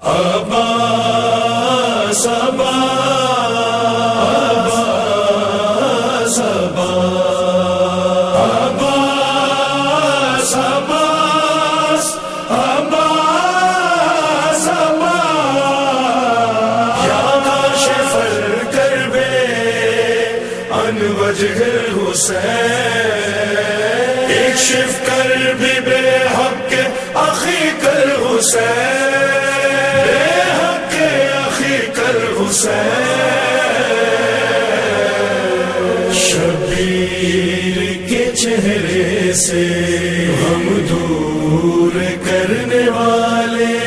ابا سبا سبا ابا سبا ابا سبا یا کاشف الکرب ان وجہ حسین بے حق اخی کر حسین۔ حسین شبیر کے چہرے سے ہم دور کرنے والے۔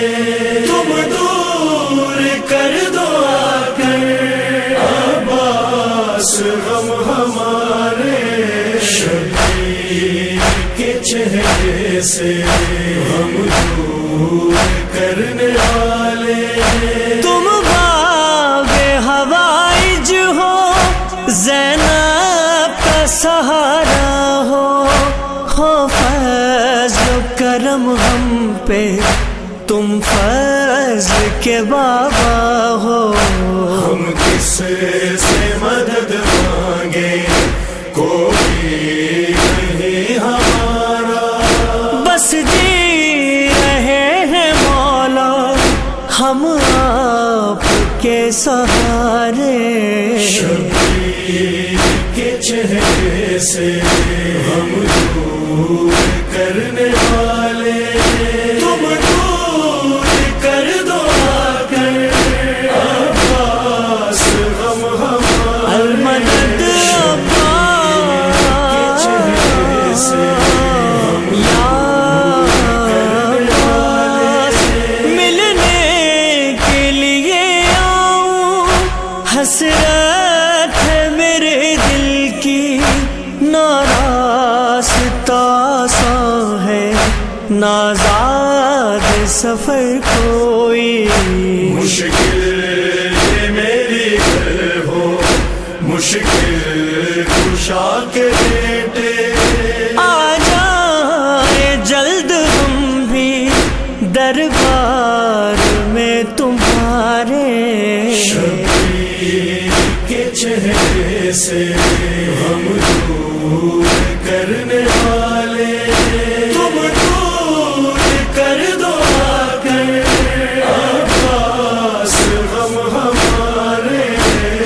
تم دور کر دو آ کر عباس غم ہمارے۔ شبیر کے چہرے سے ہم دور کرنے والے۔ کرم ہم پہ تم فضل کے بابا ہو۔ ہم کس سے مدد مانگے؟ کوئی نہیں ہمارا۔ بس جی رہے ہیں مولا ہم آپ کے سہارے۔ کے چہرے سے ہم دور کرنے والے۔ حسرت ہے میرے دل کی ناراض سا ہے۔ نازاد سفر کوئی۔ مشکل یہ میری گھر ہو۔ مشکل خوشا کے بیٹے کرنے والے۔ تم دور کر دو آ کر عباس غم ہمارے۔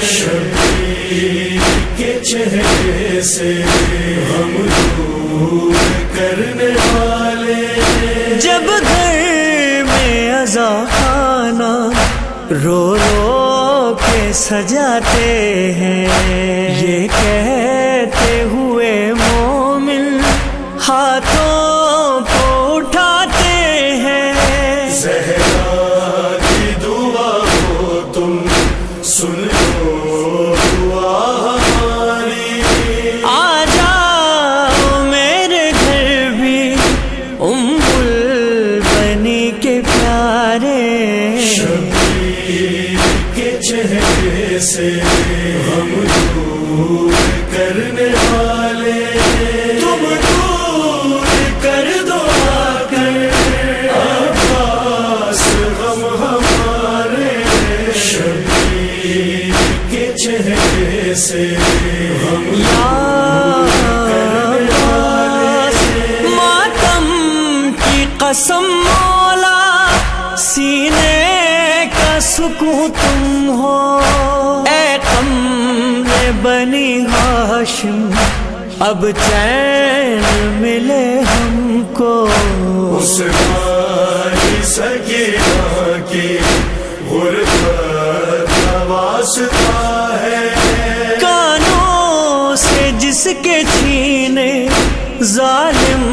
شبیر کے چہرے سے ہم دور کرنے والے۔ جب گھر میں ازا خانہ، رو رو سجاتے ہیں۔ یہ کہتے ہوئے مومن ہاتھوں کو اٹھاتے ہیں۔ زہرا کی دعا ہو تم سن لو دعا ہماری۔ آ جاؤ میرے گھر بھی ام بنی کے پیارے۔ شبیر چہرے سے ہم دور کرنے والے، تم دور کر دو آ کر عباس غم ہمارے شبیر کے چہرے سے ہم ماتم کی قسم مولا، سینے کا سکون تم ہو۔ اے کمر بنی ہاشم اب چین ملے ہم کو۔ اس سکینہ کی غربت کا واسطہ ہے۔ کانوں سے جس کے چھینے ظالم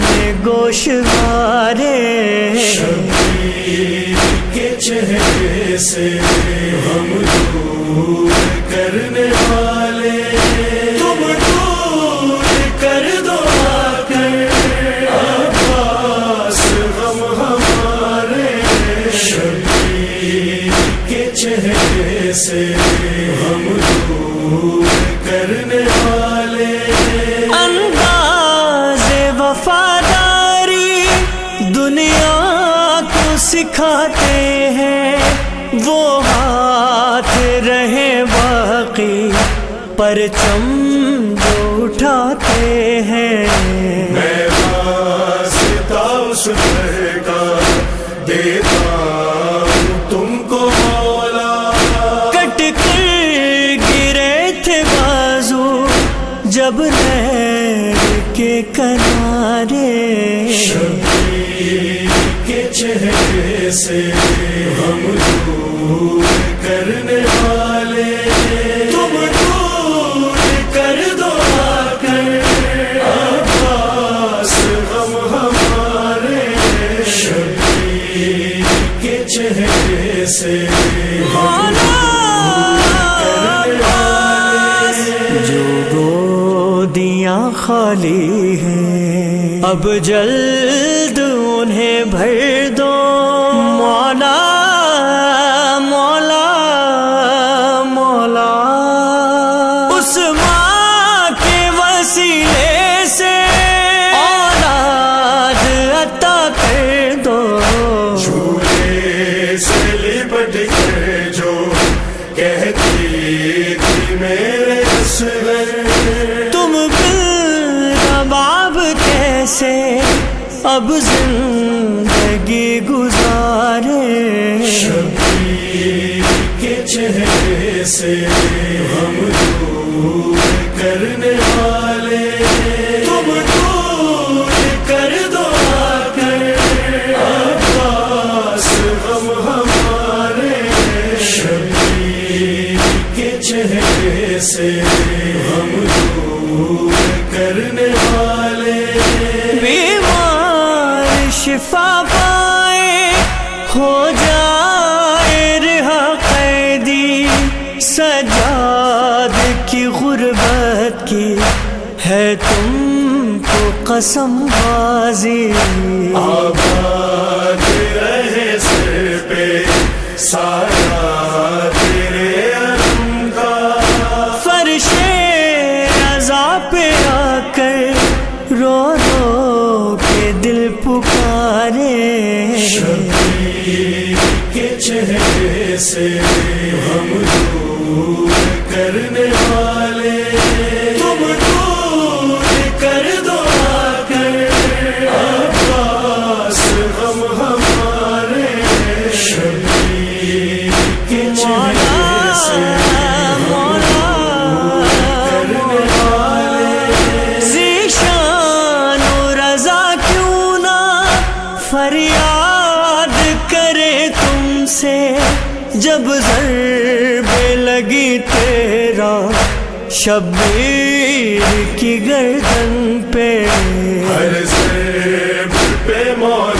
نے گوش مارے۔ شبیر چہرے سے ہم دور کرنے والے۔ تم دور کر دو آباس ہم ہمارے شبیر کے چہرے سے۔ سکھاتے ہیں۔ وہ ہاتھ رہے باقی پرچم سے ہم دور کرنے والے، تم دور کر دو آ کر عباس غم ہمارے شبیر کے چہرے سے جو گودیاں خالی ہیں، اب جلد انہیں بھر دو۔ اب زندگی گزارے۔ شبیر کے چہرے سے ہم دور کرنے والے۔ تم دور کر دو آ کر عباس غم ہمارے۔ شبیر کے چہرے سے قسم بازی۔ آباد رہے سر پہ سارا تیرے علم کا۔ فرش رضا پہ آ کر رو رو کے دل پکارے۔ شبیر کے چہرے سے فریاد کرے تم سے، جب ضرب لگی تیرا شبیر کی گردن پہ۔ ہر ضرب پہ مولا